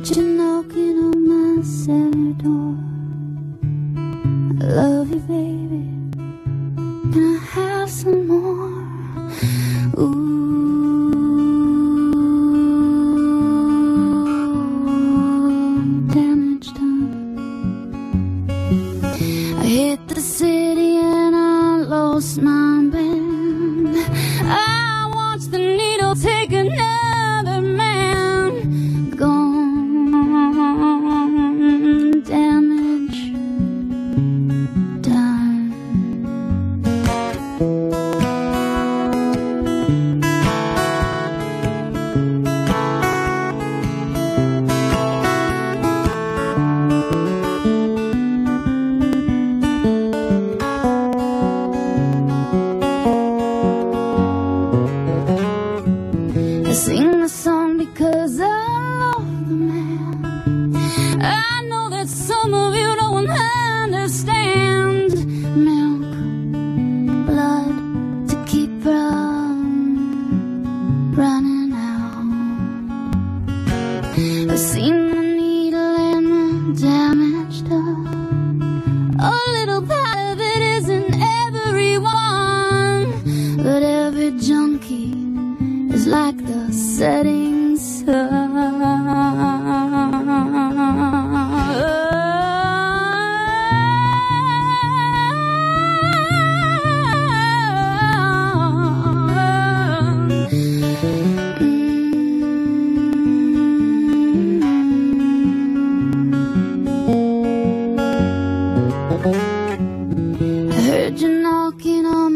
Heard you knocking on my cellar door. I love you, baby. Can I have some more? Ooh, hit the city and I lost my band. I've seen the needle and the damage done. A little part of it isn't everyone, but every junkie is like the setting sun. I heard you knocking on